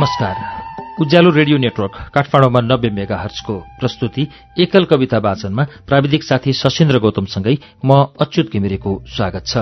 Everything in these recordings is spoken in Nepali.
नमस्कार। उज्यालो रेडियो नेटवर्क काठमाडौँमा नब्बे मेगा हर्चको प्रस्तुति एकल कविता वाचनमा प्राविधिक साथी सशिन्द्र गौतमसँगै म अच्युत घिमिरेको स्वागत छ।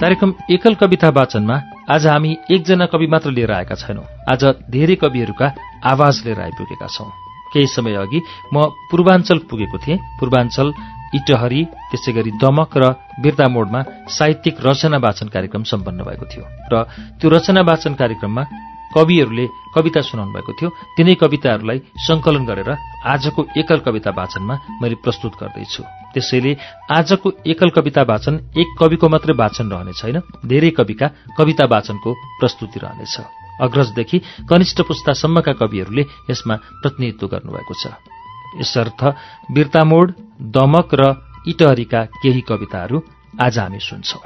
कार्यक्रम एकल कविता वाचनमा आज हामी एकजना कवि मात्र लिएर आएका छैनौं। आज धेरै कविहरूका आवाज लिएर आइपुगेका छौं। केही समय अघि म पूर्वाञ्चल पुगेको थिएँ। पूर्वाञ्चल इटहरी त्यसै गरी दमक र बिर्ता मोडमा साहित्यिक रचना वाचन कार्यक्रम सम्पन्न भएको थियो। र त्यो रचना वाचन कार्यक्रममा कविहरूले कविता सुनाउनु भएको थियो। तिनै कविताहरूलाई संकलन गरेर आजको एकल कविता वाचनमा मैले प्रस्तुत गर्दैछु। त्यसैले आजको एकल कविता वाचन एक कविको मात्रै वाचन रहने छैन धेरै कविका कविता वाचनको प्रस्तुति रहनेछ। अग्रजदेखि कनिष्ठ पुस्तासम्मका कविहरूले यसमा प्रतिनिधित्व गर्नुभएको छ। यसर्थ बिर्तामोड दमक र इटहरीका केही कविताहरू आज हामी सुन्छौं।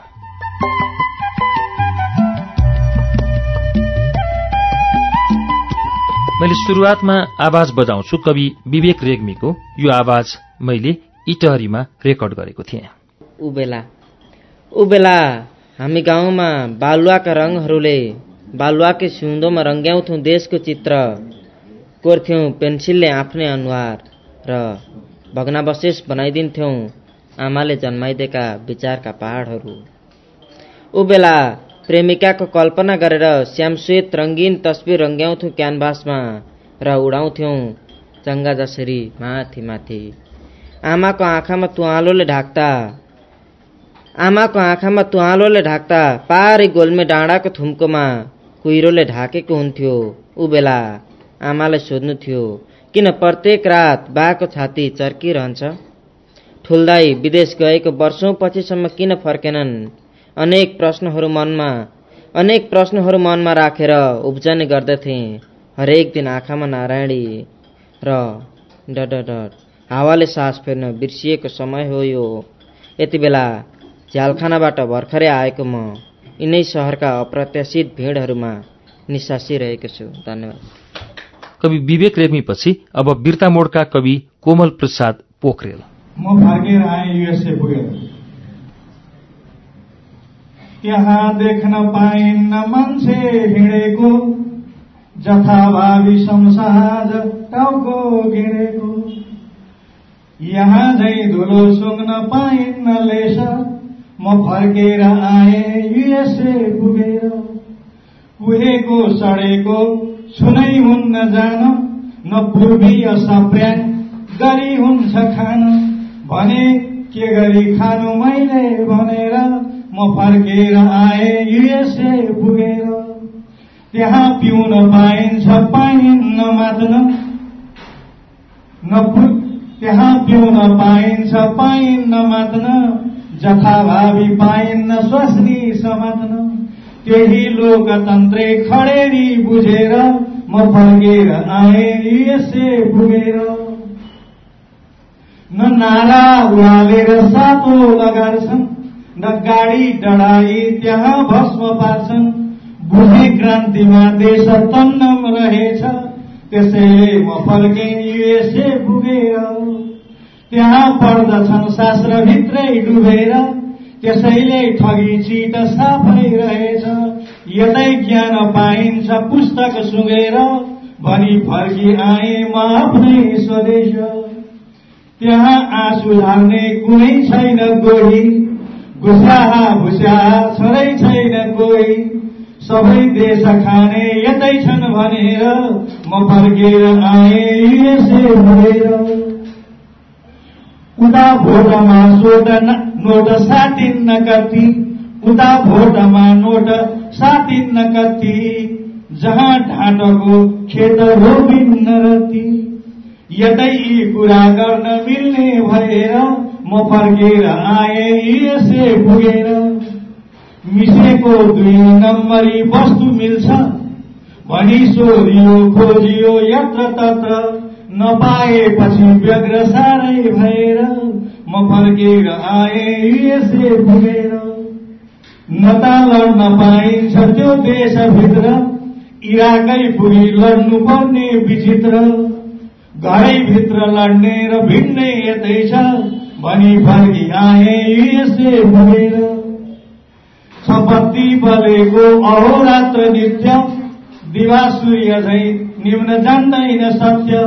मैले सुरुवातमा आवाज बजाउँछु कवि विवेक रेग्मीको। यो आवाज मैले इटहरीमा रेकर्ड गरेको थिएँ। उबेला उबेला हामी गाउँमा बालुवाका रङहरूले बालुवाकै सिउँदोमा रङ्ग्याउँथ्यौँ देशको चित्र। कोर्थ्यौँ पेन्सिलले आफ्नै अनुहार र भग्नावशेष बनाइदिन्थ्यौँ आमाले जन्माइदिएका विचारका पहाडहरू। ऊ बेला प्रेमिकाको कल्पना गरेर श्यामश्वेत रङ्गीन तस्बिर रङ्ग्याउँथ्यौँ क्यानभासमा र उडाउँथ्यौँ चङ्गा जसरी माथि माथि आमाको आँखामा तुवालोले ढाक्दा आमाको आँखामा तुवालोले ढाक्दा पारी गोल्मे डाँडाको थुम्कोमा कुहिरोले ढाकेको हुन्थ्यो। ऊ बेला आमालाई सोध्नु थियो किन प्रत्येक रात बाको छाती चर्किरहन्छ? ठुल्दाई विदेश गएको वर्षौँ पछिसम्म किन फर्केनन्? अनेक प्रश्नहरू मनमा अनेक प्रश्नहरू मनमा राखेर उब्जने गर्दथे। हरेक दिन आँखामा नारायणी र डड डड हावाले सास फेर्न बिर्सिएको समय हो यो। यति बेला झ्यालखानाबाट भर्खरै आएको म यिनै सहरका अप्रत्याशित भिडहरूमा निसासिरहेको छु। धन्यवाद। कवि विवेक रेग्मीपछि अब बिर्ता मोडका कवि कोमल प्रसाद पोखरेल। म फर्केर आएँ युएसए पुगेर। यहाँ देख्न पाइन्न मान्छे हिँडेको जथाभावी संसार टाउको गिडेको यहाँ झै धुलो सुङ्न पाइन्न लेस म फर्केर आएँ युएसए पुगेर। कुहेको सडेको सुनै हुन्न जान न पूर्वीय सप्र्याङ गरी हुन्छ खान। भने के गरी खानु मैले भनेर म फर्केर आए युएसए पुगेर। त्यहाँ पिउन पाइन्छ पाइन्न मात्न न त्यहाँ पिउन पाइन्छ पाइन्न मात्न जथाभावी पाइन्न स्वास्नी समात्न। त्यही लोकतन्त्रे खडेरी बुझेर म फर्केर आए यसे पुगेर न नारा उहालेर सातो लगार्छन् न गाडी डढाई त्यहाँ भस्म पार्छन् बुझे क्रान्तिमा देश तन्नम रहेछ त्यसैले म फर्के युएसए पुगेर त्यहाँ पढ्दछन् शास्त्रभित्रै डुबेर त्यसैले ठगी चिट साफै रहेछ। यतै ज्ञान पाइन्छ पुस्तक सुँगेर भनी फर्की आए म आफ्नै स्वदेश। त्यहाँ आँसु ढाल्ने कुनै छैन कोही घुस्याहा भुस्याहा छोरै छैन कोही। सबै देश खाने यतै छन् भनेर म फर्केर आए यसै भएर उता भोटमा सोट नोट साटिन्न कति? उता भोटमा नोट साटिन्न कति? जहाँ ढाँटको खेत रोपिन्न रति। यतै कुरा गर्न मिल्ने भएर म फर्केर आए यसे पुगेर। मिसेको दुई नम्बरी वस्तु मिल्छ। भनी सोधियो खोजियो यत्र तत्र। नपाएपछि व्यग्र साह्रै भएर म फर्केर आए न त लड्न पाइन्छ त्यो देशभित्र इराकै पुगी लड्नु पर्ने विचित्र। घरैभित्र लड्ने र भिड्ने यतै छ भनी फर्की आए यसे बलेको अहोरात्र नित्य दिवा सूर्य झै निम्न जान्दैन सत्य।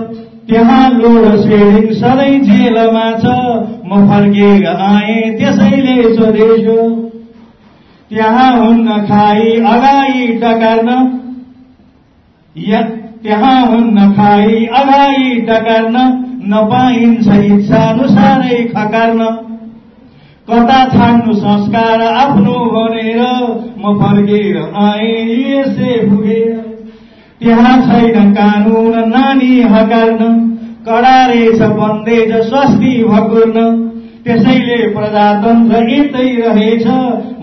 त्यहाँ लोड सेडिङ सधैँ जेलमा छ म फर्केर आए त्यसैले स्वदेश त्यहाँ हुन्न खाई अगाई टकार्न त्यहाँ हुन्न खाई अगाई टकार्न नपाइन्छ इच्छानुसारै खकार्न। कता छाड्नु संस्कार आफ्नो भनेर म फर्केर आए यसे पुगेर त्यहाँ छैन कानुन नानी हकार्न कडा रहेछ बन्देज स्वास्नी भकुर्न त्यसैले प्रजातन्त्र यतै रहेछ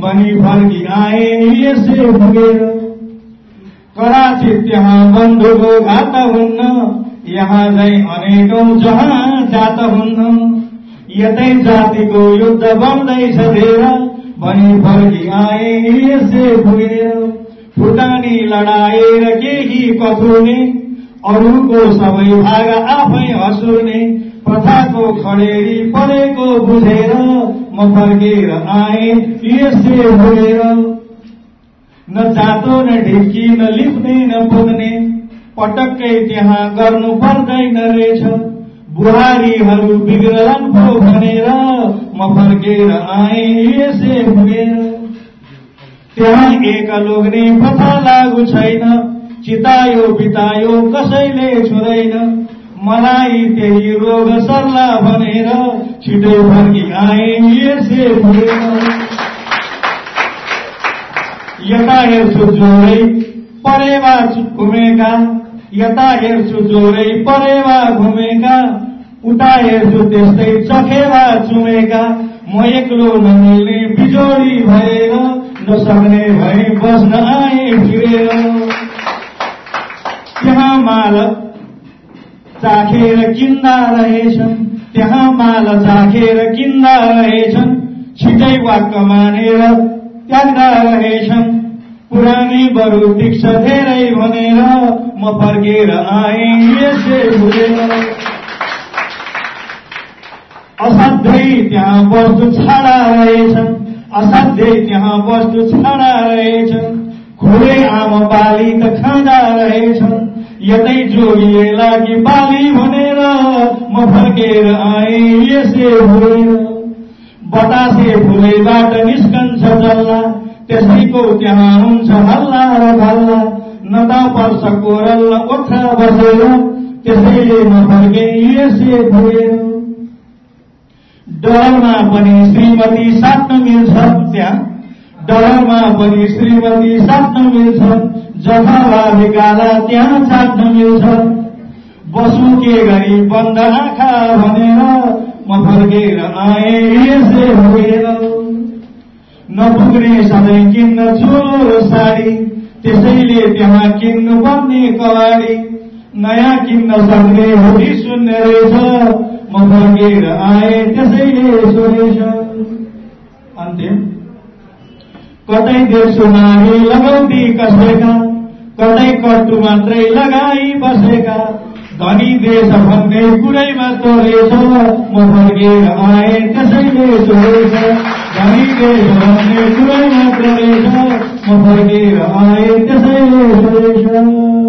भनी फर्की आए यसे पुगेर कदाचित त्यहाँ बन्धुको घात हुन्न यहाँ झै अनेकौं जहाँ जात हुन्न। यतै जातिको युद्ध बन्दैछ धेर भनी फर्की आए यसे पुगेर फुटानी लडाएर केही पथुर्ने अरूको सबै भाग आफै हसुर्ने प्रथाको खडेरी परेको बुझेर म फर्केर आए यसे पुगेर न जातो न ढिकी न लिप्ने न पुग्ने पटक्कै त्यहाँ गर्नु पर्दैन रहेछ। बुहारीहरू बिग्रलन भनेर म फर्केर आए यसे पुगेर त्यहाँ एक लोग्ने प्रथा लागु छैन। चितायो बितायो कसैले छुँदैन मलाई त्यही रोग सर्ला भनेर छिटै फर्की आए यता हेर्छु जोरै परेवा घुमेका। यता हेर्छु जोरै परेवा घुमेका। उता हेर्छु त्यस्तै चखेवा चुमेका। म एक्लो नमिल्ने बिजोडी भएर नसक्ने भए बस्न आए त्यहाँ माल चाखेर किन्दा रहेछन् त्यहाँ माल चाखेर किन्दा रहेछन् छिटै वाक्क मानेर त्याग्दा रहेछन् पुरानी बरु टिक्छ धेरै भनेर म फर्केर आए यसै भुलेर असाध्यै त्यहाँ वस्तु छाडा रहेछन् असाध्यै त्यहाँ वस्तु छाडा रहेछन् खुले आमा बाली त खाँदा रहेछन् यतै जोगिएला कि बाली भनेर म फर्केर आए यसै भुलेर बतासे फुलैबाट निस्कन्छ जल्ला त्यसैको त्यहाँ हुन्छ हल्ला र भल्ला न त पर्छ कोरल ओठा बसेर त्यसैले म फर्के यसै भुलेर डरमा पनि श्रीमती साट्न मिल्छ त्यहाँ। डरमा पनि श्रीमती साट्न मिल्छ जथाभावी गाला त्यहाँ चाट्न मिल्छ बसु के गरी बन्द आँखा भनेर म फर्केर आए यसै भुलेर नपुग्ने सधैँ किन्न चोलो र साडी त्यसैले त्यहाँ किन्नु पर्ने कवाडी। नयाँ किन्न सक्ने होली सुन्ने रहेछ म फर्केर आए त्यसैले सोधेछ अन्तिम कतै देशो नारी लगाउँदी कसैका कतै कट्टु मात्रै लगाई बसेका धनी देश भन्ने कुरैमा तोरेछ म फर्केर आए त्यसैले सोधेछ धनी देश भन्ने कुरैमा तोरेछ म फर्केर आए त्यसैले सोधेछ धन्यवाद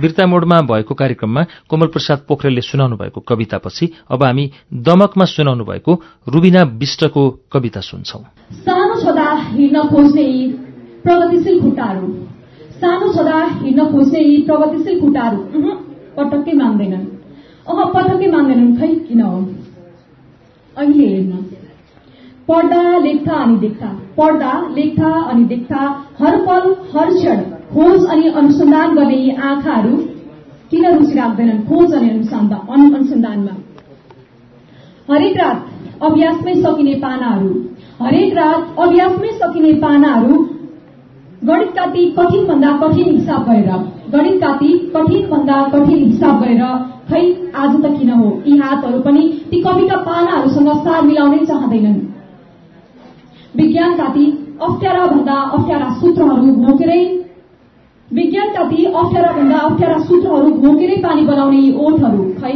बिर्ता मोडमा भएको कार्यक्रममा कोमल प्रसाद पोखरेलले सुनाउनु भएको कवितापछि अब हामी दमकमा सुनाउनु भएको रुबिना विष्टको कविता सुन्छौं। सानो छँदा हिँड्न खोज्ने यी प्रगतिशील खुट्टाहरू। सानो छँदा हिँड्न खोज्ने यी प्रगतिशील खुट्टाहरू। पटक्कै मान्दैनन्। अह पटक्कै मान्दैनन् खै किन हो? अहिले हेर्न। पढ्दा लेख्दा अनि देख्दा पढ्दा लेख्दा अनि देख्दा हर पल हर क्षण खोज अनि अनुसन्धान गर्ने यी आँखाहरू किन रुचि राख्दैनन्? खोज अनि अनुसन्धान अनुसन्धानमा। हरेक रात अभ्यासमै सकिने पानाहरू हरेक रात अभ्यासमै सकिने पानाहरू गणितका ती कठिन भन्दा कठिन हिसाब गरेर गणितका ती कठिन भन्दा कठिन हिसाब गरेर खै आज त किन हो? यी हातहरू पनि ती कविका पानाहरूसँग सार मिलाउनै चाहँदैनन्। विज्ञानका ती अप्ठ्यारा भन्दा अप्ठ्यारा सूत्रहरू घोकेरै विज्ञानका ती अप्ठ्यारा भन्दा अप्ठ्यारा सूत्रहरू घोकेरै पानी बनाउने यी ओठहरू खै?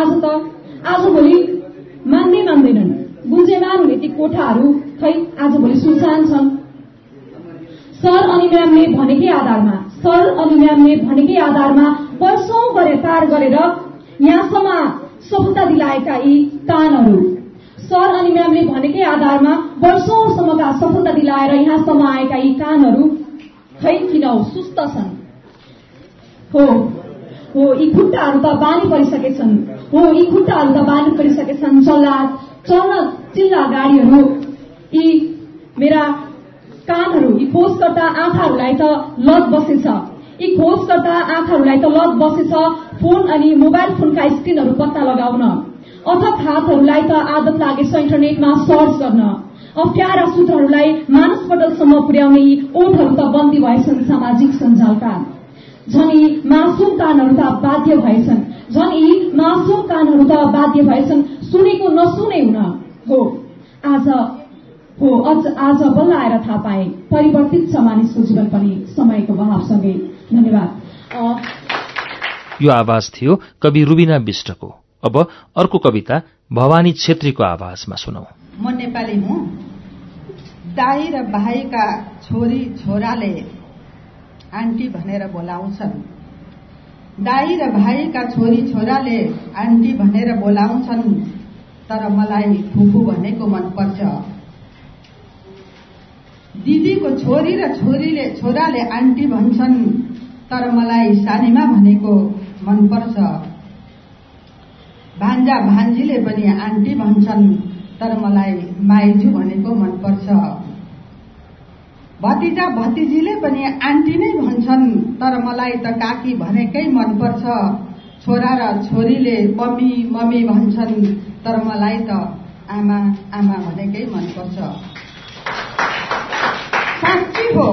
आज त आजभोलि मान्दै मान्दैनन्। बुझेमान हुने ती कोठाहरू खै? आजभोलि सुनसान छन्। सर अनि म्यामले भनेकै आधारमा सर अनि म्यामले भनेकै आधारमा वर्षौं गरे पार गरेर यहाँसम्म सफलता दिलाएका यी कानहरू सर अनि म्यामले भनेकै आधारमा वर्षौंसम्मका सफलता दिलाएर यहाँसम्म आएका यी कानहरू खै किन सुस्त छन् हो हो यी खुट्टाहरू त बानी परिसकेछन् हो यी खुट्टाहरू त बानी परिसकेछन् चल्ला चल्न चिल्ला गाडीहरू यी मेरा कानहरू यी खोजकर्ता आँखाहरूलाई त लत बसेछ यी खोजकर्ता आँखाहरूलाई त लत बसेछ फोन अनि मोबाइल फोनका स्क्रिनहरू पत्ता लगाउन अथक हातहरूलाई त आदत लागेछ इन्टरनेटमा सर्च गर्न अप्ठ्यारा सूत्रहरूलाई मानसपटलसम्म पुर्याउने यी ओठहरू त बन्दी भएछन् सामाजिक सञ्जालका। झन् यी मासुम कानहरू त बाध्य भएछन्। झन् यी मासुम कानहरू त बाध्य भएछन्। सुनेको नसुने हुन हो। आज हो। आज बल्ल आएर थाहा पाए। परिवर्तित छ मानिसको जीवन पनि समयको बहावसँगै। धन्यवाद। यो आवाज थियो कवि रुबिना विष्टको। अब अर्को कविता भवानी छेत्रीको आवाजमा सुनौ। म नेपाली हुँ। दाई र भाइका छोरी छोराले आन्टी भनेर बोलाउँछन्। दाई र भाइका छोरी छोराले आन्टी भनेर बोलाउँछन् तर मलाई फुफू भनेको मनपर्छ। दिदीको छोरी र छोरीले छोराले आन्टी भन्छन् तर मलाई सानीमा भनेको मनपर्छ। भान्जा भान्जीले पनि आन्टी भन्छन् तर मलाई माइजू भनेको मनपर्छ। भतिजा भतिजीले पनि आन्टी नै भन्छन् तर मलाई त काकी भनेकै मनपर्छ। छोरा र छोरीले मम्मी मम्मी भन्छन् तर मलाई त आमा आमा भनेकै मनपर्छ। साँच्ची हो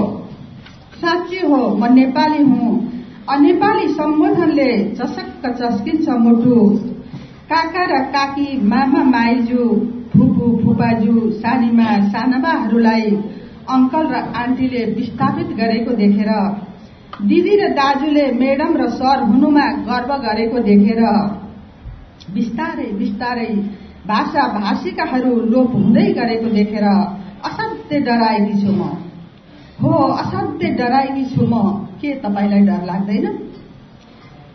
साँच्ची हो म नेपाली हुँ। अनेपाली सम्बोधनले चसक्क चस्किन्छ मुटु। काका र काकी मामा माइजू फुपू फुपाजू सानीमा सानाबाहरूलाई अङ्कल र आन्टीले विस्थापित गरेको देखेर दिदी र दाजुले मेडम र सर हुनुमा गर्व गरेको देखेर बिस्तारै बिस्तारै भाषा भाषिकाहरू लोप हुँदै गरेको देखेर असाध्य डराएकी छु म। हो असाध्य डराएकी छु म। के तपाईँलाई डर लाग्दैन?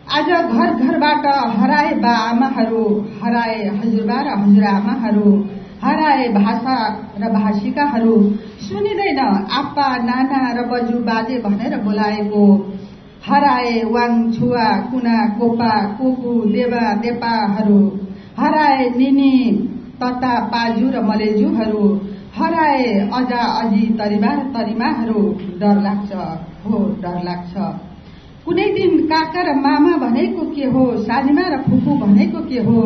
आज घर घरबाट हराए बा आमाहरू हराए हजुरबा र हजुरआमाहरू हराए भाषा र भाषिकाहरू। सुनिँदैन आप्पा नाना र बजु बाजे भनेर बोलाएको। हराए वाङ छुवा कुना कोपा कोकु देवा देपाहरू। हराए निनी तता पाजु र मलेजुहरू हराए अजा अजी तरिमा तरिमाहरू। डर लाग्छ हो डर लाग्छ। कुनै दिन काका र मामा भनेको के हो सानीमा र फुपू भनेको के हो?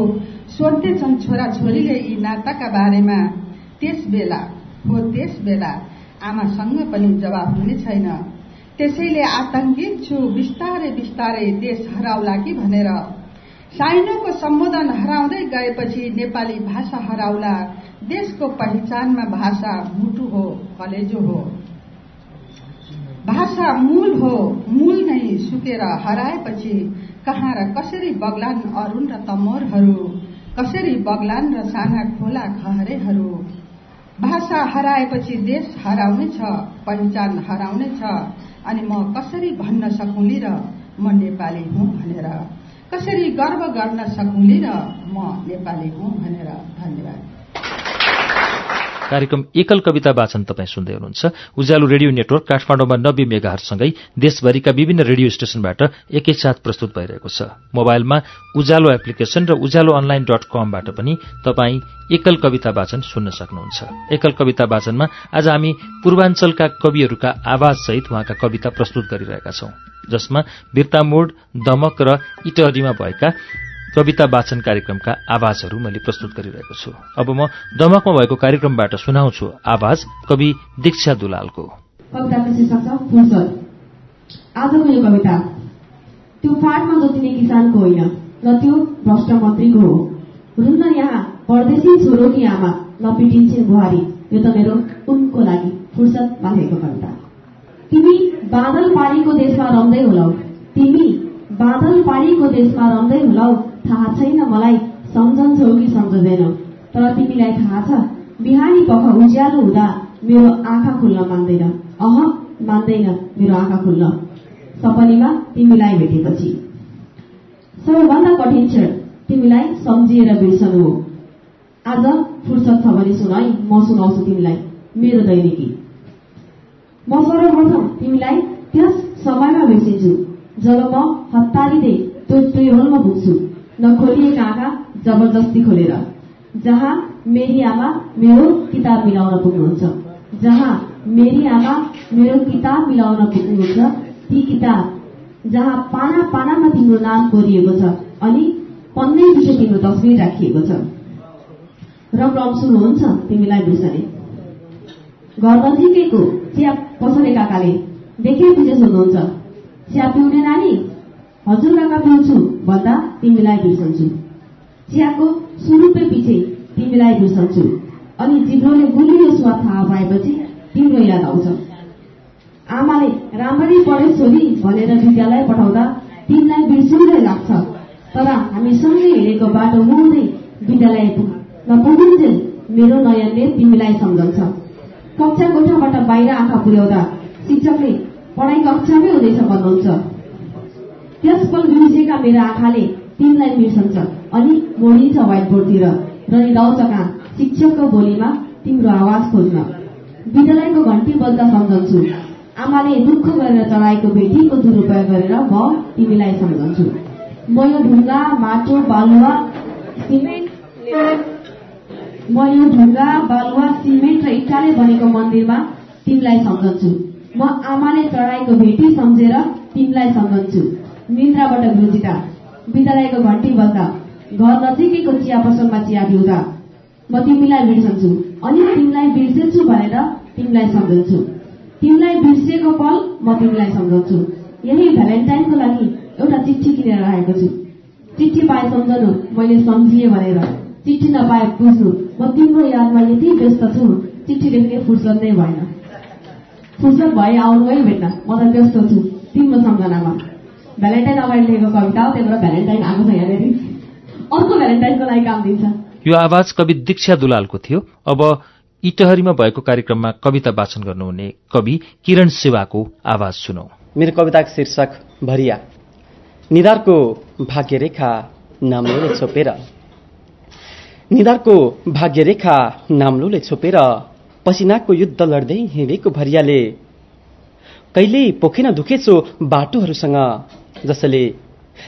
सोध्दैछन् छोरा छोरीले यी नाताका बारेमा। त्यस बेला हो त्यस बेला आमासँग पनि जवाब हुने छैन। त्यसैले आतंकित छु बिस्तारै बिस्तारै देश हराउला कि भनेर। साइनोको सम्बोधन हराउँदै गएपछि नेपाली भाषा हराउला। देशको पहिचानमा भाषा मुटु हो कलेजो हो। भाषा मूल हो मूल नै सुकेर हराएपछि कहाँ र कसरी बग्लान् अरूण र तमोरहरू? कसरी बग्लान् र साना खोला खहरेहरू भाषा हराएपछि देश हराउनेछ पहिचान हराउनेछ अनि म कसरी भन्न सकुली र म नेपाली हुँ भनेर? कसरी गर्व गर्न सकुली र म नेपाली हुँ भनेर? धन्यवाद। कार्यक्रम एकल कविता वाचन तपाईँ सुन्दै हुनुहुन्छ। उज्यालो रेडियो नेटवर्क काठमाडौँमा नब्बे मेगाहरूसँगै देशभरिका विभिन्न रेडियो स्टेशनबाट एकैसाथ प्रस्तुत भइरहेको छ। मोबाइलमा उज्यालो एप्लिकेशन र उज्यालो अनलाइन डट कमबाट पनि तपाईँ एकल कविता वाचन सुन्न सक्नुहुन्छ। एकल कविता वाचनमा आज हामी पूर्वाञ्चलका कविहरूका आवाजसहित उहाँका कविता प्रस्तुत गरिरहेका छौं। जसमा बिर्तामोड दमक र इटहरीमा भएका कविता वाचन कार्यक्रमका आवाजहरू मैले प्रस्तुत गरिरहेको छु। अब म दमकमा भएको कार्यक्रमबाट सुनाउँछु आवाज कवि दीक्षा दुलालको। फुर्सद आजको यो कविता त्यो फाटमा जोतिने किसानको होइन र त्यो भ्रष्ट मन्त्रीको हो। हुन्न यहाँ परदेशी छोरो कि आमा नपिटिन्छन् बुहारी। यो त मेरो उनको लागि फुर्सदमा लेखेको कविता। तिमी बादल पारीको देशमा रम्दै होलाउ। तिमी बादल पारीको देशमा रम्दै होलाउ थाहा छैन मलाई सम्झन्छौ कि सम्झँदैनौ। तर तिमीलाई थाहा छ बिहानी पख उज्यालो हुँदा मेरो आँखा खुल्न मान्दैन। अह मान्दैन मेरो आँखा खुल्न। सपनीमा तिमीलाई भेटेपछि। सबैभन्दा कठिन क्षण तिमीलाई सम्झिएर बिर्सनु हो। आज फुर्सद छ भने सुन है म सुनाउँछु तिमीलाई मेरो दैनिकी। म सर्वप्रथम तिमीलाई त्यस समयमा बिर्सिन्छु। जब म हतारिँदै त्यो ट्रेहोलमा पुग्छु नखोलिएका आँखा जबरजस्ती खोलेर। जहाँ मेरी आमा मेरो किताब मिलाउन पुग्नुहुन्छ। जहाँ मेरी आमा मेरो किताब मिलाउन पुग्नुहुन्छ। ती किताब जहाँ पाना पानामा तिम्रो नाम कोरिएको छ अनि पन्नै पछि तिम्रो तस्विर राखिएको छ। र क्रम सुरु तिमीलाई बिर्सने घर नजिकैको चिया पसले काकाले देखे पुजे सोध्नुहुन्छ चिया पिउने नानी? हजुर काका पिउँछु भन्दा तिमीलाई बिर्सन्छु। चियाको सुरुपे पछि तिमीलाई बिर्सन्छु। अनि जिब्रोले गुलियो स्वाद थाहा पाएपछि तिम्रो याद आउँछ। आमाले राम्ररी पढे छोरी भनेर विद्यालय पठाउँदा तिमीलाई बिर्सिँदै लाग्छ। तर हामी सँगै हिँडेको बाटो हुँदै विद्यालय नपुगिन्जेल मेरो नयनले तिमीलाई सम्झन्छ। कक्षा कोठाबाट बाहिर आँखा पुर्याउँदा शिक्षकले पढाइ कक्षामै हुँदैछ भन्नुहुन्छ त्यस पल बिर्सेका मेरो आँखाले तिमीलाई बिर्सन्छ अनि मोडिन्छ व्हाइट बोर्डतिर र निदाउँछ कहाँ शिक्षकको बोलीमा तिम्रो आवाज खोज्न। विद्यालयको घन्टी बज्दा सम्झन्छु। आमाले दुःख गरेर चढाएको भेटीको दुरुपयोग गरेर म तिमीलाई सम्झन्छु। म यो ढुङ्गा माटो बालुवा सिमेन्ट म यो ढुङ्गा बालुवा सिमेन्ट र इटाले बनेको मन्दिरमा तिमीलाई सम्झन्छु। म आमाले चढाएको भेटी सम्झेर तिमीलाई सम्झन्छु। निन्द्राबाट गुजिँदा विद्यालयको घन्टी बज्दा घर नजिकैको चिया पसलमा चिया पिउँदा म तिमीलाई बिर्सन्छु अनि तिमीलाई बिर्सेछु भनेर तिमीलाई सम्झन्छु। तिमीलाई बिर्सिएको पल म तिमीलाई सम्झन्छु। यही भ्यालेन्टाइनको लागि एउटा चिठी किनेर राखेको छु। चिठी पाए सम्झनु मैले सम्झिएँ भनेर। चिठी नपाए बुझ्नु म तिम्रो यादमा यति व्यस्त छु चिठी लेख्ने फुर्सद नै भएन। फुर्सद भए आउनु है भेट्न म त व्यस्त छु। तिम्रो सम्झनामा। भ्यालेन्टाइन अगाडि लेखेको कविता हो त्यही भएर भ्यालेन्टाइन आएको छ यहाँनिर। अर्को भ्यालेन्टाइनको लागि काम दिन्छ। यो आवाज कवि दीक्षा दुलालको थियो। अब इटहरीमा भएको कार्यक्रममा कविता वाचन गर्नुहुने कवि किरण सेवाको आवाज सुनौ। मेरो कविताको शीर्षक भरिया। निधारको भाग्यरेखा नाम्लोले छोपेर। निधारको भाग्यरेखा नाम्लोले छोपेर पसिनाको युद्ध लड्दै हिँडेको भरियाले कहिल्यै पोखेन दुखेछो बाटोहरूसँग जसले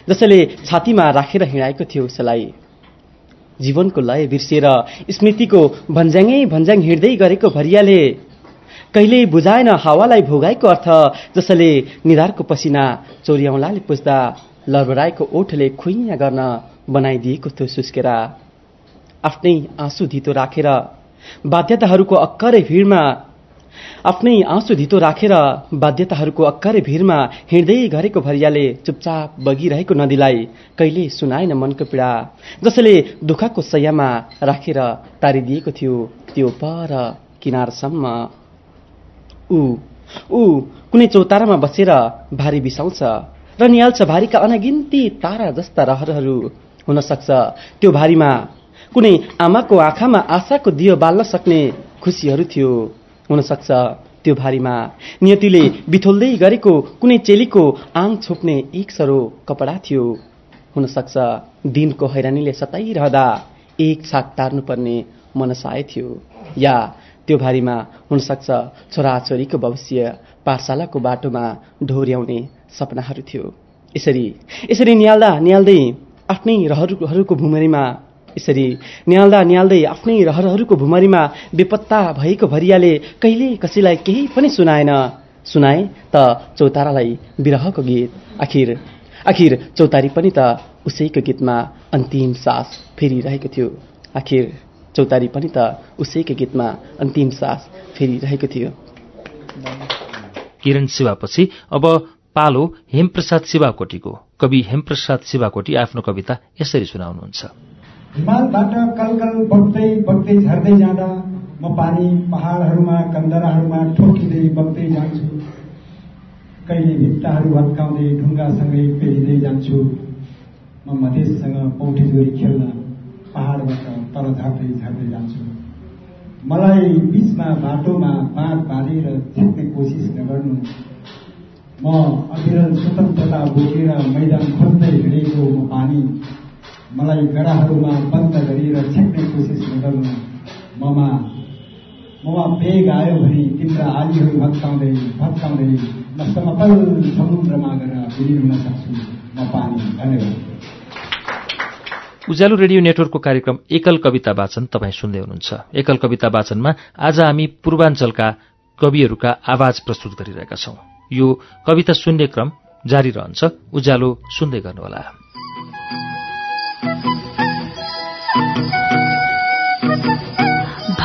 जसले छातीमा राखेर हिँडाएको थियो उसलाई। जीवनको लय बिर्सिएर स्मृतिको भन्ज्याङै भन्ज्याङ हिँड्दै गरेको भरियाले कहिल्यै बुझाएन हावालाई भोगाएको अर्थ जसले निधारको पसिना चोर्याउलाले पुज्दा लरबराएको ओठले खुइया गर्न बनाइदिएको थियो सुस्केर। आफ्नै आँसु धितो राखेर बाध्यताहरूको अक्करै भिडमा आफ्नै आँसु धितो राखेर बाध्यताहरूको अक्करे भिरमा हिँड्दै गरेको भरियाले चुपचाप बगिरहेको नदीलाई कहिले सुनाएन मनको पीडा जसले दुःखको सयमा राखेर तारिदिएको थियो त्यो पर किनारसम्म। ऊ ऊ कुनै चौतारामा बसेर भारी बिसाउँछ र निहाल्छ भारीका अनगिन्ती तारा जस्ता रहरहरू हुन सक्छ। त्यो भारीमा कुनै आमाको आँखामा आशाको दियो बाल्न सक्ने खुसीहरू थियो। हुन सक्छ त्यो भारीमा। नियतिले बिथोल्दै गरेको कुनै चेलीको आङ छोप्ने एक सरो कपडा थियो। हुन सक्छ दिनको हैरानीले सताइरहँदा एक छाक टार्नुपर्ने मनसाय थियो। या त्यो भारीमा हुन सक्छ छोराछोरीको भविष्य पाठशालाको बाटोमा ढोर्याउने सपनाहरू थियो। यसरी यसरी निहाल्दा निहाल्दै आफ्नै रहरहरूको भूमरीमा यसरी निहाल्दा निहाल्दै आफ्नै रहरहरूको भुमरीमा बेपत्ता भएको भरियाले कहिले कसैलाई केही पनि सुनाएन। सुनाए त चौतारालाई विरहको गीत। आखिर आखिर चौतारी पनि त उसैको गीतमा अन्तिम सास फेरिरहेको थियो। आखिर चौतारी पनि त उसैको गीतमा अन्तिम सास फेरिरहेको थियो। किरण शिवापछि अब पालो हेमप्रसाद शिवाकोटीको। कवि हेमप्रसाद शिवाकोटी आफ्नो कविता यसरी सुनाउनुहुन्छ। हिमालबाट कलकल बग्दै बग्दै झर्दै जाँदा म पानी पहाडहरूमा कन्दराहरूमा ठोकिँदै बग्दै जान्छु। कहिले भित्ताहरू भत्काउँदै ढुङ्गासँगै पेरिँदै जान्छु। म मधेससँग पौठी जोरी खेल्न पहाडबाट तल झर्दै झर्दै जान्छु। मलाई बिचमा बाटोमा बाँध बाँधेर छेक्ने कोसिस नगर्नु। म अविरल स्वतन्त्रता बोकेर मैदान खोज्दै हिँडेको म पानी। मलाई गडाहरूमा बन्द गरेर छेक्ने कोसिस नगर्नु। ममा ममा बेग आयो भने तिम्रा आलीहरू भत्काउँदै भत्काउँदै म समतल समुद्रमा गएर विलिन हुन सक्छु। म पानी धन्यवाद। उज्यालो रेडियो नेटवर्कको कार्यक्रम एकल कविता वाचन तपाईँ सुन्दै हुनुहुन्छ। एकल कविता वाचनमा आज हामी पूर्वाञ्चलका कविहरूका आवाज प्रस्तुत गरिरहेका छौं। यो कविता सुन्ने क्रम जारी रहन्छ। उज्यालो सुन्दै गर्नुहोला।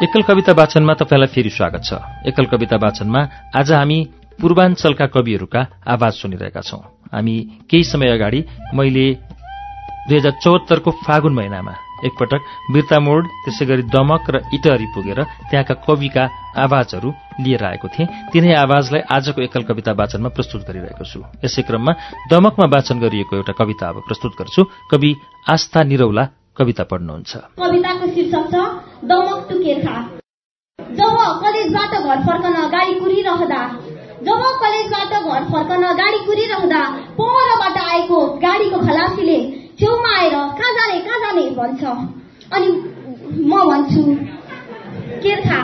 एकल कविता वाचनमा तपाईँलाई फेरि स्वागत छ। एकल कविता वाचनमा आज हामी पूर्वाञ्चलका कविहरूका आवाज सुनिरहेका छौं। हामी केही समय अगाडि मैले दुई हजार चौहत्तरको फागुन महिनामा एकपटक बिर्तामोड त्यसै गरी दमक र इटहरी पुगेर त्यहाँका कविका आवाजहरू लिएर आएको थिएँ। तिनै आवाजलाई आजको एकल कविता वाचनमा प्रस्तुत गरिरहेको छु। यसै क्रममा दमकमा वाचन गरिएको एउटा कविता अब प्रस्तुत गर्छु। कवि आस्था निरौला कविता पढ्नुहुन्छ। कविताको शीर्षक छ दमक टुकेर्खा। जब कलेजबाट घर फर्कन गाडी कुरिरहँदा जब कलेजबाट घर फर्कन गाडी कुरिरहँदा पहरबाट आएको गाडीको खलासीले छेउमा आएर कहाँ जाने कहाँ जाने भन्छ। अनि म भन्छु केर्खा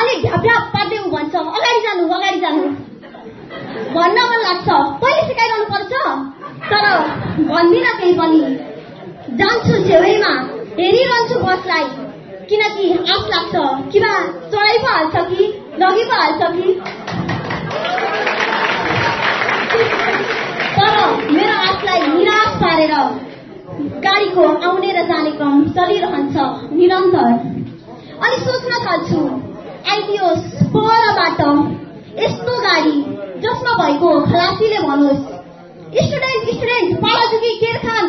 अनि ढ्याप पार्दै ऊ भन्छ। अगाडि जानु अगाडि जानु। भन्न मन लाग्छ। पहिले सिकाइरहनु पर्छ तर भन्दिनँ केही पनि। जान्छु छेउमा हेरिरहन्छु बसलाई। किनकि आश लाग्छ। किमा चढाइ पो हाल्छ कि लगी पो हाल्छ कि? तर मेरो आशलाई निराश पारेर गाडीको आउने र जाने क्रम चलिरहन्छ निरन्तर। अनि सोच्न थाल्छु आइदियोस् परबाट यस्तो गाडी जसमा भएको खलासीले भनोस् स्टुडेन्ट स्टुडेन्ट पालाजुकी केरखान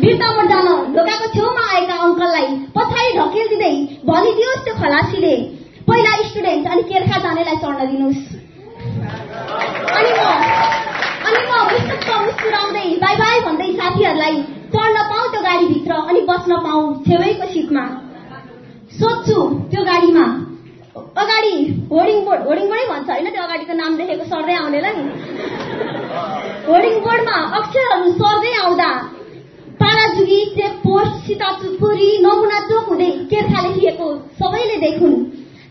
बिर्तामोड जान ढोकाको छेउमा आएका अङ्कललाई पछाडि ढकेलिदिँदै भनिदियोस् त्यो खलासीले पहिला स्टुडेन्ट अनि केर्खा जानेलाई चढ्न दिनुहोस् अनि म अनि म मुस्कुराउँदै बाई बाई भन्दै साथीहरूलाई चढ्न पाऊ त्यो गाडीभित्र अनि बस्न पाऊ छेउैको सिटमा सोध्छु त्यो गाडीमा अगाडि होर्डिङ बोर्ड होर्डिङ बोर्डै भन्छ होइन त्यो अगाडिको नाम देखेको सर्दै आउनेलाई होर्डिङ बोर्डमा अक्षरहरू सर्दै आउँदा पाराजुगी चेक पोस्ट सीतापुरी नमुना चोक हुँदै केर्खा लेखिएको सबैले देखुन्।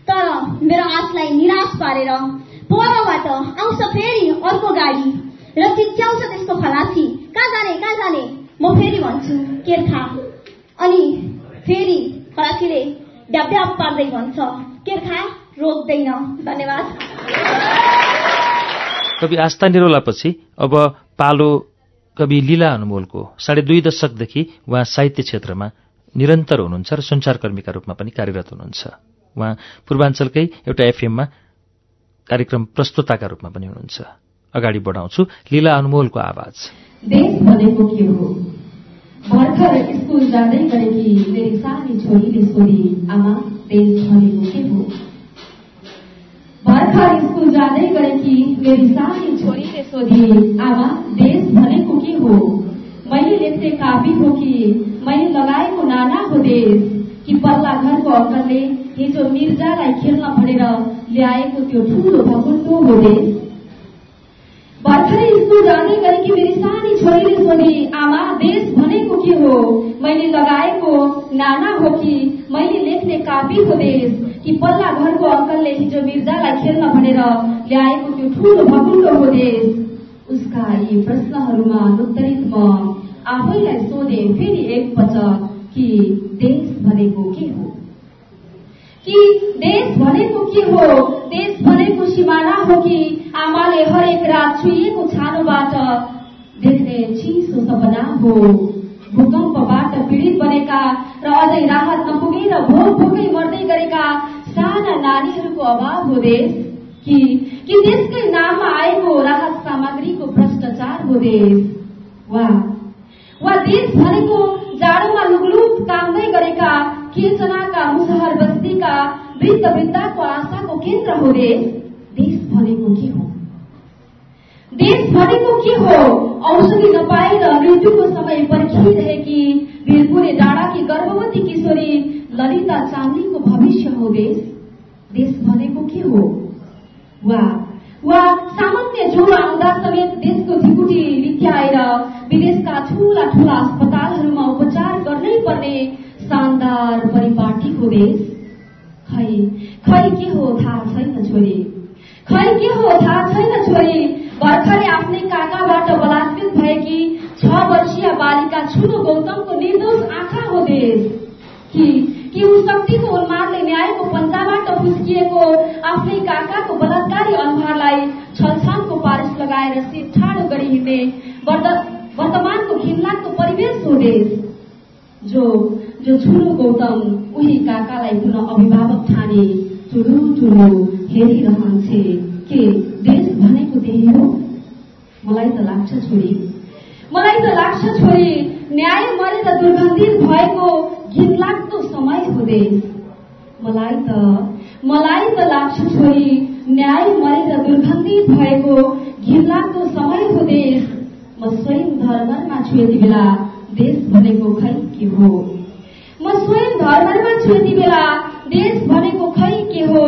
तर मेरो आशलाई निराश पारेर परबाट आउँछ फेरि अर्को गाडी र चिच्याउँछ त्यसको खलासी। कहाँ जाने कहाँ जाने? म फेरि भन्छु केर्खा। अनि फेरि खलासीले ड्याप पार्दै भन्छ केर्खा रोक्दैन। धन्यवाद। कवि आस्था निरोलापछि अब पालो कवि लीला अनुमोलको साढे दुई दशकदेखि उहाँ साहित्य क्षेत्रमा निरन्तर हुनुहुन्छ र सञ्चारकर्मीका रूपमा पनि कार्यरत हुनुहुन्छ। उहाँ पूर्वाञ्चलकै एउटा एफएममा कार्यक्रम प्रस्तुताका रूपमा पनि हुनुहुन्छ। अगाडि बढाउँछु लीला अनमोलको आवाज। देश भनेको के हो? भर्खर स्कुल जाँदै गरेकी मेरी सानी छोरीले सोधी आमा देश भनेको के हो? भर्खर स्कुल जाँदै गरेकी मेरी सानी छोरीले सोधी आमा देश भनेको के हो? मैले लेख्ने कापी हो कि? मैले लगाएको नाना हो देश। कि पल्ला घरको अङ्कलले हिजो मिर्जालाई खेल्न भनेर ल्याएको त्यो ठुलो भकुन्डो हो देश। भर्खरै स्कुल जाँदै गरेकी मेरी सानी छोरीले सोधी आमा देश भनेको के हो? मैले लगाएको नाना हो कि? मैले लेख्ने कापी हो देश। कि पल्ला घरको अङ्कलले हिजो मिर्जालाई खेल्न भनेर ल्याएको त्यो ठुलो भकुन्डो हो देश। उसका यी प्रश्नहरूमा उत्तरित म आफैलाई सोधे फेरि एकपटक कि देश भनेको के हो? कि देश भनेको के हो? देश भनेको सिमाना हो कि आमाले हरेक रात छुइएको छानोबाट देख्ने चिसो सपना हो? भूकम्पबाट पीडित बनेका र अझै राहत नपुगेर भोक भोकै मर्दै गरेका साना नानीहरूको अभाव हो देश। कि कि देशकै नाममा आएको राहत सामग्रीको भ्रष्टाचार हो देश। वा वा देश भनेको जाडोमा लुगलुग तान्दै गरेका केचनाका मुसहर बस्तीका वृद्ध वृद्धाको आशाको केन्द्र हो देश। देश भनेको के हो? देश भनेको के हो? औषधि नपाएर मृत्युको समय पर्खिरहेकी वीरपुरे डाँडाकी गर्भवती किशोरी ललिता चामलिङको भविष्य हो देश? देश भनेको के हो? वा वा सामान्य ज्वरो आउँदा समेत देशको ढिकुटी रित्याएर विदेशका ठूला ठूला अस्पतालहरूमा उपचार गर्नै पर्ने शानदार परिपाटीको देश? खै खै के हो? थाहा छैन छोरी। खै के हो? थाहा छैन छोरी। भर्खरै आफ्नै काकाबाट बलात्कृत भएकी छ वर्षीय बालिका छुनो गौतमको निर्दोष आँखा हो देश। कि कि ऊ शक्तिको उन्मादले न्यायको पन्जाबाट फुस्किएको आफ्नै काकाको बलात्कारी अनुहारलाई छलछामको पारिस लगाएर सिट ठाडो गरी हिँड्ने वर्तमानको घिनलाग्दो परिवेश हो देश। जो जो छुनो गौतम उही काकालाई पुनः अभिभावक ठाने ठुलो ठुलो हेरिरहन्छे। के देश भनेको त्यही हो। मलाई त लाग्छ छोरी। मलाई त लाग्छ छोरी न्याय मरेर दुर्गन्धित भएको घिनलाग्दो समय हो मलाई त मलाई त लाग्छ छोरी न्याय मरेर दुर्गन्धित भएको घिनलाग्दो समय हो देश म स्वयं धर्ममा छु यति बेला देश भनेको खै के हो? म स्वयं धर्ममा छु यति बेला देश भनेको खै के हो?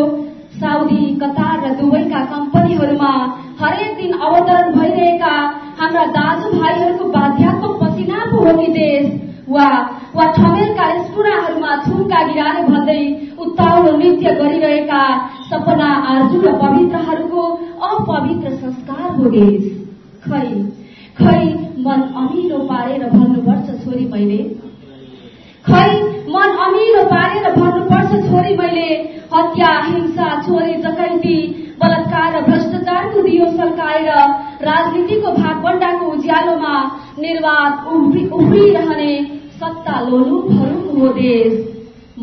साउदी कतार र दुबईका कम्पनीहरूमा हरेक दिन अवतरण भइरहेका हाम्रा दाजुभाइहरूको बाध्यात्मक पसिना पो हो कि देश वा वा ठमेलका रेस्टुराँहरूमा थुम्का गिराने भन्दै उत्ताउलो नृत्य गरिरहेका सपना आर्जु र पवित्रहरूको अपवित्र संस्कार हो देश। खै खै मन अमिलो पारेर भन्नुपर्छ छोरी मैले। खै मन अमिलो पारेर भन्नुपर्छ छोरी मैले हत्या हिंसा चोरी डकैती बलात्कार र भ्रष्टाचारको दियो सल्काएर राजनीतिको भागबण्डाको उज्यालोमा निर्वात उफ्रिरहने सत्ता लोलुपहरूको हो देश।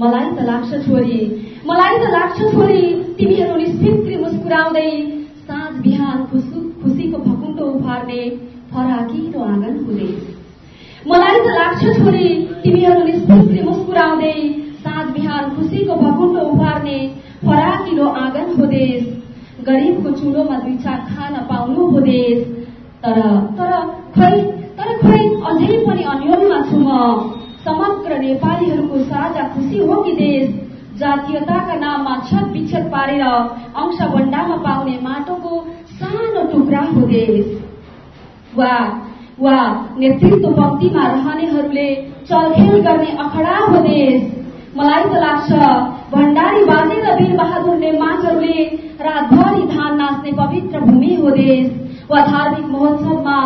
मलाई त लाग्छ छोरी मलाई त लाग्छ छोरी तिमीहरू निश्चित मुस्कुराउँदै साँझ बिहान खुसीको भकुन्डो उफार्ने फराकिलो आँगन हो देश। मलाई त लाग्छ छोरी तिमीहरू निष्ठुप्री मुस्कुराउँदै साँझ बिहान खुसीको भकुन्डो उभार्ने फराकिलो आँगन हो देश गरिबको चुलोमा दुई चार खान पाउनु हो देश तर तर खै तर खै अझै पनि अन्यलमा छु म। समग्र नेपालीहरूको साझा खुसी हो कि देश? जातीयताका नाममा छत विच्छेद पारेर अंश बण्डामा पाउने माटोको सानो टुक्रा हो देश। वा वा नेतृत्व पक्तिमा रहनेहरूले चलखेल गर्ने अखडा हो देश मलाई त लाग्छ भण्डारी बाजे र वीर बहादुर नेमाङहरूले रातभरि धान नाच्ने पवित्र भूमि हो देश वा धार्मिक महोत्सवमा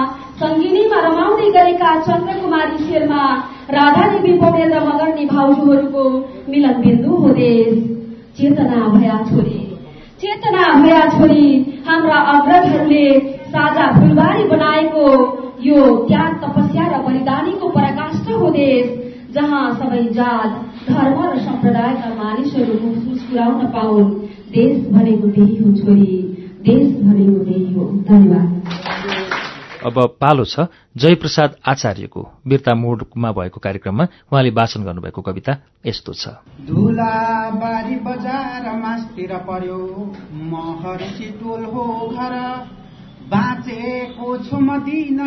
सङ्गिनीमा रमाउँदै गरेका चन्द्रकुमारी शेर्मा राधा देवी पौडेल र मगर्नी भाउजूहरूको मिलन बिन्दु हो देश चेतना भया छोरी चेतना भया छोरी हाम्रा अग्रजहरूले साझा फुलबारी बनाएको यो त्याग तपस्या र बलिदानीको पराकाष्ठ हो देश जहाँ सबै जात धर्म र सम्प्रदायका मानिसहरू मुस्कुराउन पाउन्। देश भनेको त्यही हो छोरी। देश भनेको त्यही हो। धन्यवाद। अब पालो छ जयप्रसाद आचार्यको वीरता मोडमा भएको कार्यक्रममा उहाँले वाचन गर्नुभएको कविता यस्तो छ। धुला बारी बजार मासतिर पर्यो। महर्षि टोल हो घर बाँचेको छु म दिन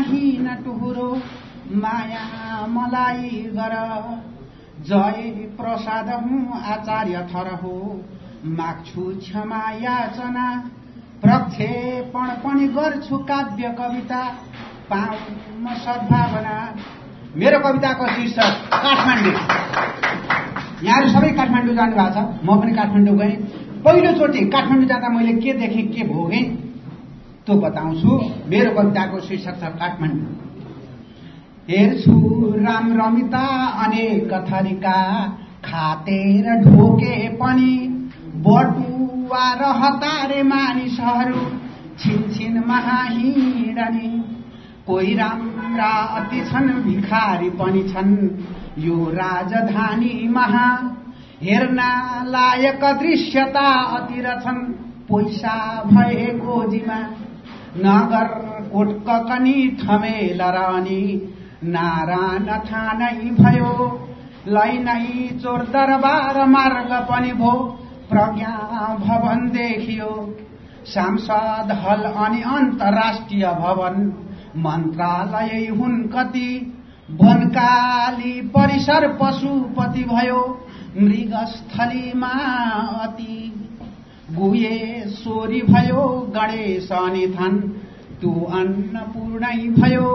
टुहुरो माया मलाई गर। जय प्रसाद हुँ आचार्य थर हो। माग्छु क्षमा याचना प्रक्षेपण पनि गर्छु काव्य कविता पाऊ म सद्भावना। मेरो कविताको शीर्षक काठमाडौँ। यहाँहरू सबै काठमाडौँ जानुभएको छ। म पनि काठमाडौँ गएँ। पहिलोचोटि काठमाडौँ जाँदा मैले के देखेँ के भोगेँ? त्यो बताउँछु। मेरो कविताको शीर्षक छ काठमाडौँ। हेर्छु राम रमिता अनेक थरीका खातेर ढोके पनि बटुवा र हतारे मानिसहरू छिनछिन महाहिँडने कोही राम्रा अति छन् भिखारी पनि छन्। यो राजधानी महा हेर्न लायक दृश्यता अति छन् पैसा भएको जिमा नगर कोट कनी थमेल रहने नारा नथानै भयो लैनै चोर दरबार मार्ग पनि भो प्रज्ञा भवन देखियो। सांसद हल अनि अन्तर्राष्ट्रिय भवन मन्त्रालय हुन् कति वनकाली परिसर पशुपति भयो मृगस्थलीमा अति गुए सोरी भयो गणेश निधन तु अन्नपूर्णै भयो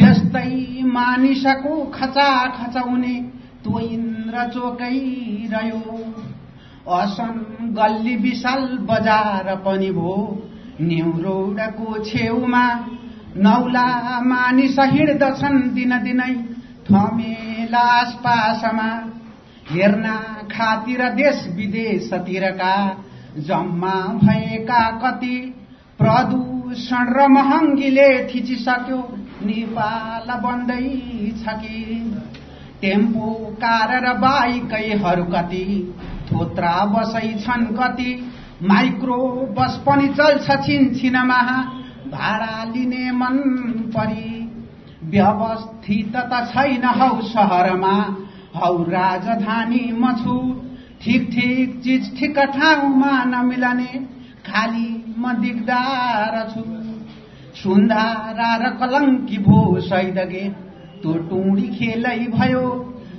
व्यस्तै मानिसको खचा खचाउने त्यो इन्द्र चोकै रह्यो असन गल्ली विशाल बजार पनि भो न्यु रोडको छेउमा नौला मानिस हिँड्दछन् दिनदिनै थमेला आसपासमा हेर्न खातिर देश विदेशतिरका जम्मा भएका कति प्रदूषण र महँगीले थिचिसक्यो। नेपाल बन्दै छ कि? टेम्पो कार र बाइकैहरू कति? थोत्रा बसै छन् कति? माइक्रो बस पनि चल्छ छिनछिनमा। भाडा लिने मन परी। व्यवस्थित त छैन हौ सहरमा। हौ राजधानी म छु। ठिक ठिक चिज ठिक ठाउँमा नमिलने खाली म दिगदार छु। सुन्धारा र कलङ्की भो सैदगे त्यो टुडी खेलै भयो।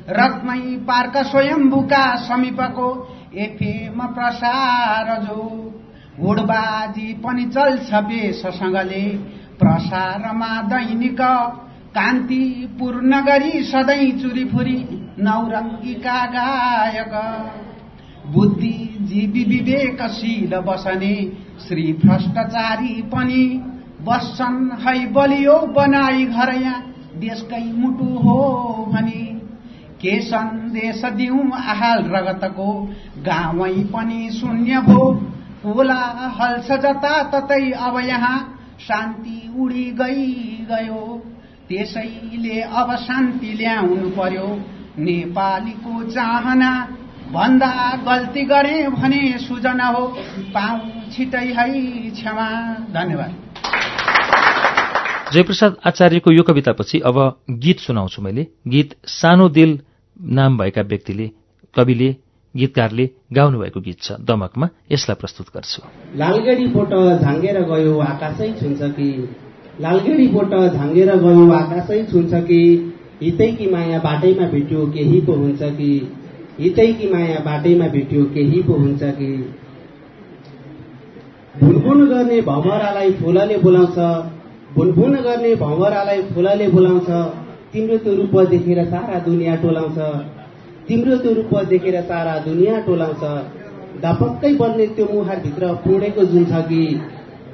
रत्नै पार्क स्वयम्भूका समीपको एफएम प्रसार जो। हुडबाजी पनि चल्छ बेससँगले। प्रसारमा दैनिक कान्तिपुर नगरी सधैँ चुरीफुरी नौरङ्गीका गायक। बुद्धिजीवी विवेकशील बसने श्री भ्रष्टाचारी पनि बस्छन्। है बलियो बनाई घर यहाँ देशकै मुटु हो भनी। के सन्देश दिउँ आहाल रगतको? गावै पनि शून्य भो कोला हल्छ जता ततै अब यहाँ शान्ति उडी गई गयो। त्यसैले अब शान्ति ल्याउनु पर्यो। नेपालीको चाहना भन्दा गल्ती गरे भने सुजना हो। पाउ छिटै है क्षमा। धन्यवाद। जयप्रसाद आचार्यको यो कवितापछि अब गीत सुनाउँछु मैले। गीत सानो दिल नाम भएका व्यक्तिले कविले गीतकारले गाउनुभएको गीत छ दमकमा। यसलाई प्रस्तुत गर्छु। लालगढी बोट झाँगेर गयो आकाशै छुन्छ कि लालगढी बोट झाँगेर गयो आकाशै छुन्छ कि हितैकी माया बाटैमा भेट्यो केही पो हुन्छ कि। हितैकी माया बाटैमा भेट्यो केही पो हुन्छ कि? भुनभुन गर्ने भमरालाई फुलले बोलाउँछ भुनभुन गर्ने भमरालाई फुलले बोलाउँछ तिम्रो त्यो रूप देखेर सारा दुनियाँ टोलाउँछ तिम्रो त्यो रूप देखेर सारा दुनियाँ टोलाउँछ। धपक्कै बन्ने त्यो मुहारभित्र पुणेको जुन छ कि?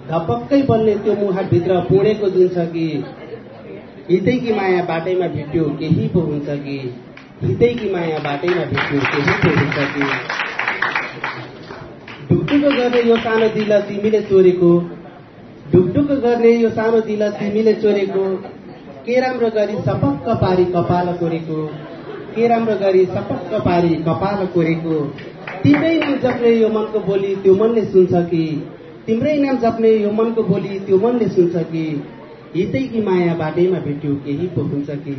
धपक्कै बन्ने त्यो मुहारभित्र पुणेको जुन छ कि? हितैकी माया बाटैमा भेट्यो केही पो हुन्छ कि? हितैकी माया कि ढुकढुक गर्ने यो सानो दिल तिमीले चोरेको ढुकढुक गर्ने यो सानो दिल तिमीले चोरेको के राम्रो गरी सपक्क पारी कपाल कोरेको के राम्रो गरी सपक्क पारी कपाल कोरेको तिम्रै जसले यो मनको बोली त्यो मनले सुन्छ कि तिम्रै नाम जप्ने यो मनको बोली त्यो मनले सुन्छ कि हितैकी माया बाटैमा भेट्यो केही पो हुन्छ कि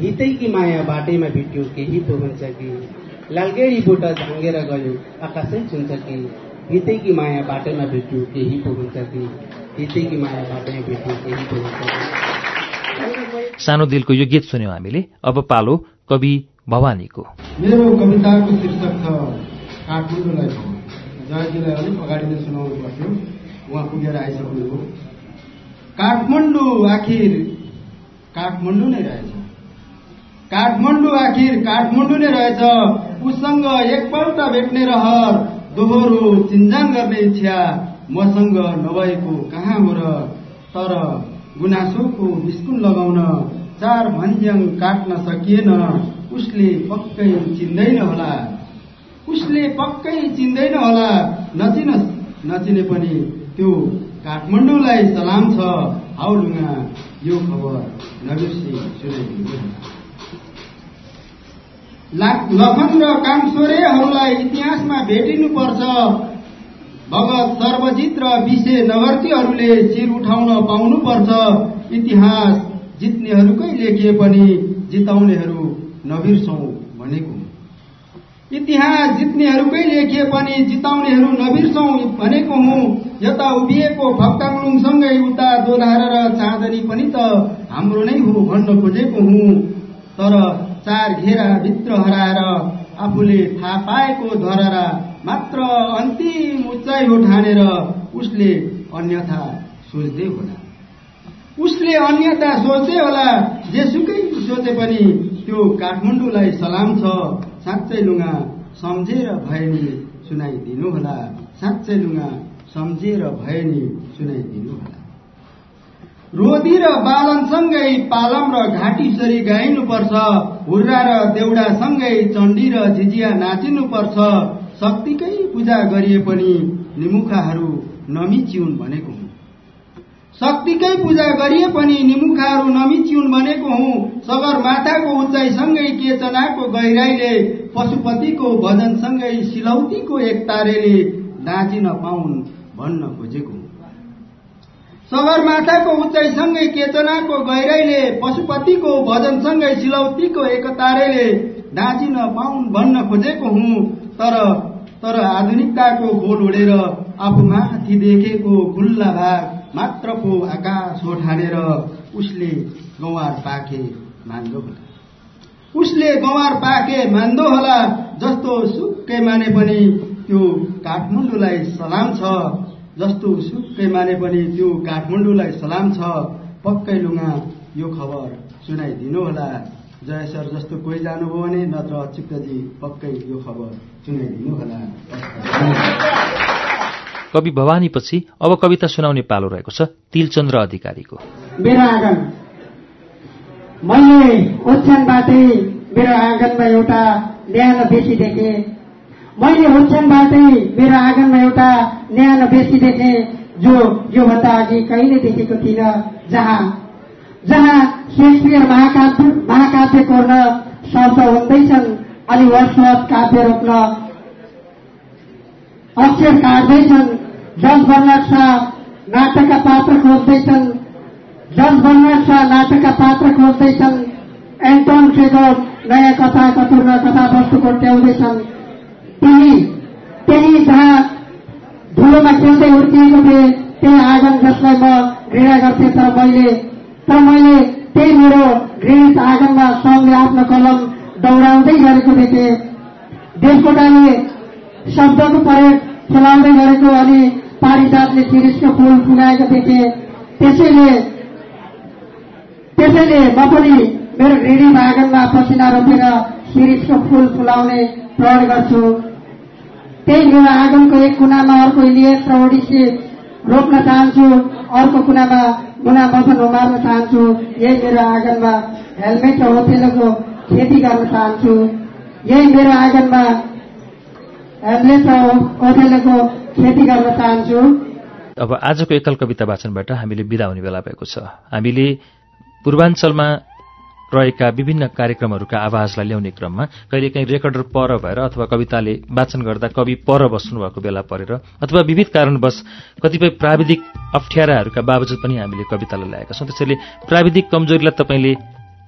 हितैकी माया बाटैमा भेट्यो केही पो हुन्छ कि? लालगेडी बोट झाँगेर गयो आकाशै छुन्छ कि? हितैकी माया बाटैमा भेट्यो केही पो हुन्छ कि? हितैकी माया बाटैमा भेट्यो केही पो हुन्छ कि? सानो दिलको यो गीत सुन्यौँ हामीले। अब पालो कवि भवानीको। मेरो कविताको शीर्षक छ काठमाडौँलाई जयजीलाई अलिक अगाडि नै सुनाउनु पर्थ्यो। उहाँ पुगेर आइसक्नुभयो। काठमाडौँ आखिर काठमाडौँ नै रहेछ। काठमाडौँ आखिर काठमाडौँ नै रहेछ। उसँग एकपल्ट भेट्ने रहर दोहोरो चिन्जान गर्ने इच्छा। मसँग नभएको कहाँ हो र? तर गुनासोको बिस्कुन लगाउन चार भन्ज्याङ काट्न सकिएन। उसले पक्कै चिन्दैन होला। उसले पक्कै चिन्दैन होला। नचिन नचिने पनि त्यो काठमाडौँलाई सलाम छ। हाउलुङ्गा यो खबर नबिर्सी सुनाइदिनु लखन र कामस्वरेहरूलाई इतिहासमा भेटिनुपर्छ। भगत सर्वजित र विषे नगर्तीहरूले चिर उठाउन पाउनुपर्छ। इतिहास जित्नेहरूकै लेखिए पनि जिताउनेहरू नबिर्सौँ भनेको इतिहास जित्नेहरूकै लेखिए पनि जिताउनेहरू नबिर्सौँ भनेको हुँ। यता उभिएको फक्ताङलुङसँगै उता दोधार र चाँदनी पनि त हाम्रो नै हो भन्न खोजेको हुँ। तर चार घेरा भित्र हराएर आफूले थाहा पाएको धररा मात्र अन्तिम उचाइ हो ठानेर उसले अन्यथा सोच्दै होला। उसले अन्यथा सोच्दै होला जेसुकै सोचे पनि त्यो काठमाडौँलाई सलाम छ साँच्चै लुगा सम्झेर भए नि सुनाइदिनु होला। साँच्चै लुगा सम्झेर भए नि सुनाइदिनु होला। रोदी र बालनसँगै पालम र घाटीसरी गाइनुपर्छ हुर्रा र देउडासँगै चण्डी र झिझिया नाचिनुपर्छ। शक्तिकै पूजा गरिए पनि निमुखाहरू नमिचिउन् भनेको हुँ। शक्तिकै पूजा गरिए पनि निमुखाहरू नमिचिउन् भनेको हुँ। सगरमाथाको उचाइसँगै केचनाको गहिराईले पशुपतिको भजनसँगै सिलौतीको एकतारेले दाँचिन पाउन् भन्न खोजेको सगरमाथाको उचाइसँगै केचनाको गहिराईले पशुपतिको भजनसँगै सिलौतीको एकतारेले दाँचिन पाउन् भन्न खोजेको हुँ तर तर आधुनिकताको गोल आफू माथि देखेको खुल्ला भाग मात्र पो आकाश हो उसले गौवार पाके मान्दो होला। उसले गौवार पाके मान्दो होला जस्तो सुक्कै माने पनि त्यो काठमाडौँलाई सलाम छ। जस्तो सुक्कै माने पनि त्यो काठमाडौँलाई सलाम छ पक्कै लुगा यो खबर सुनाइदिनु होला। जय सर जस्तो कोही जानुभयो भने नत्र अच्युतजी पक्कै यो खबर सुनाइदिनु होला। कवि भवानीपछि अब कविता सुनाउने पालो रहेको छ तिलचन्द्र अधिकारीको। मेरो आँगन। मैले ओछ्यानबाटै मेरो आँगनमा एउटा न्यानो बेसी देखेँ। मैले ओछ्यानबाटै मेरो आँगनमा एउटा न्यानो बेसी देखेँ जो योभन्दा अघि कहिले देखेको थिइनँ जहाँ जहाँ शेक्सपियर महाकाव्य महाकाव्य कोर्न शब्द हुँदैछन् अनि वर्षवत काव्य रोप्न अक्षर काट्दैछन् जस बर्नाथ शाह नाटकका पात्र खोज्दैछन् जस बर्नाथ शाह नाटकका पात्र खोज्दैछन् एन्टोन चेगोर नयाँ कथा कतुर्न कथावस्तु कोट्याउँदैछन् त्यही त्यही जहाँ धुलोमा खेल्दै हुर्किएको थिएँ। त्यही आँगन जसलाई म घृणा गर्थेँ तर मैले तर मैले त्यही मेरो घृणित आँगनमा सङ्घले आफ्नो कलम दौडाउँदै गरेको देखेँ। देशकोटाले शब्दको प्रयोग खेलाउँदै गरेको अनि पारिजातले शिरिषको फुल फुलाएको देखे। त्यसैले त्यसैले म पनि मेरो घृणी आँगनमा पसिना रोपेर शिरिषको फुल फुलाउने प्रण गर्छु। त्यही मेरो आँगनको एक कुनामा अर्को इलियस र ओडिसी रोप्न चाहन्छु। अर्को कुनामा मुना मदन उमार्न चाहन्छु। यही मेरो आँगनमा हेलमेट र ओथेलोको खेती गर्न चाहन्छु। यही मेरो आँगनमा हेलमेट र ओथेलोको खेती गर्न चाहन्छु। अब आजको एकल कविता वाचनबाट हामीले बिदा हुने बेला भएको छ। हामीले पूर्वाञ्चलमा रहेका विभिन्न कार्यक्रमहरूका आवाजलाई ल्याउने क्रममा कहिलेकाहीँ रेकर्डर पर भएर अथवा कविताले वाचन गर्दा कवि पर बस्नुभएको बेला परेर अथवा विविध कारणवश कतिपय प्राविधिक अप्ठ्याराहरूका बावजुद पनि हामीले कवितालाई ल्याएका छौँ। त्यसैले प्राविधिक कमजोरीलाई तपाईँले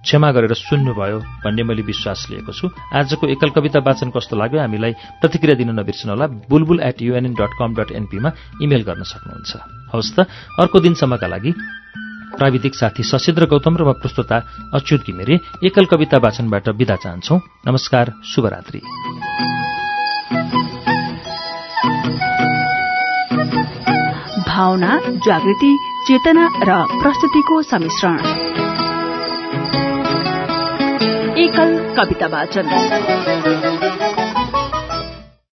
क्षमा गरेर सुन्नुभयो भन्ने मैले विश्वास लिएको छु। आजको एकल कविता वाचन कस्तो लाग्यो हामीलाई प्रतिक्रिया दिन नबिर्सनुहोला। Bulbul at UNN dot com dot एनपीमा email गर्न सक्नुहुन्छ। हवस् त अर्को दिनसम्मका लागि प्राविधिक साथी सशिद्र गौतम र म प्रस्तुता अच्युत घिमिरे एकल कविता वाचनबाट विदा चाहन्छौ। नमस्कार शुभरात्री। भावना जागृति चेतना र प्रस्तुतिको सम्मिश्रण एकल कविता वाचन।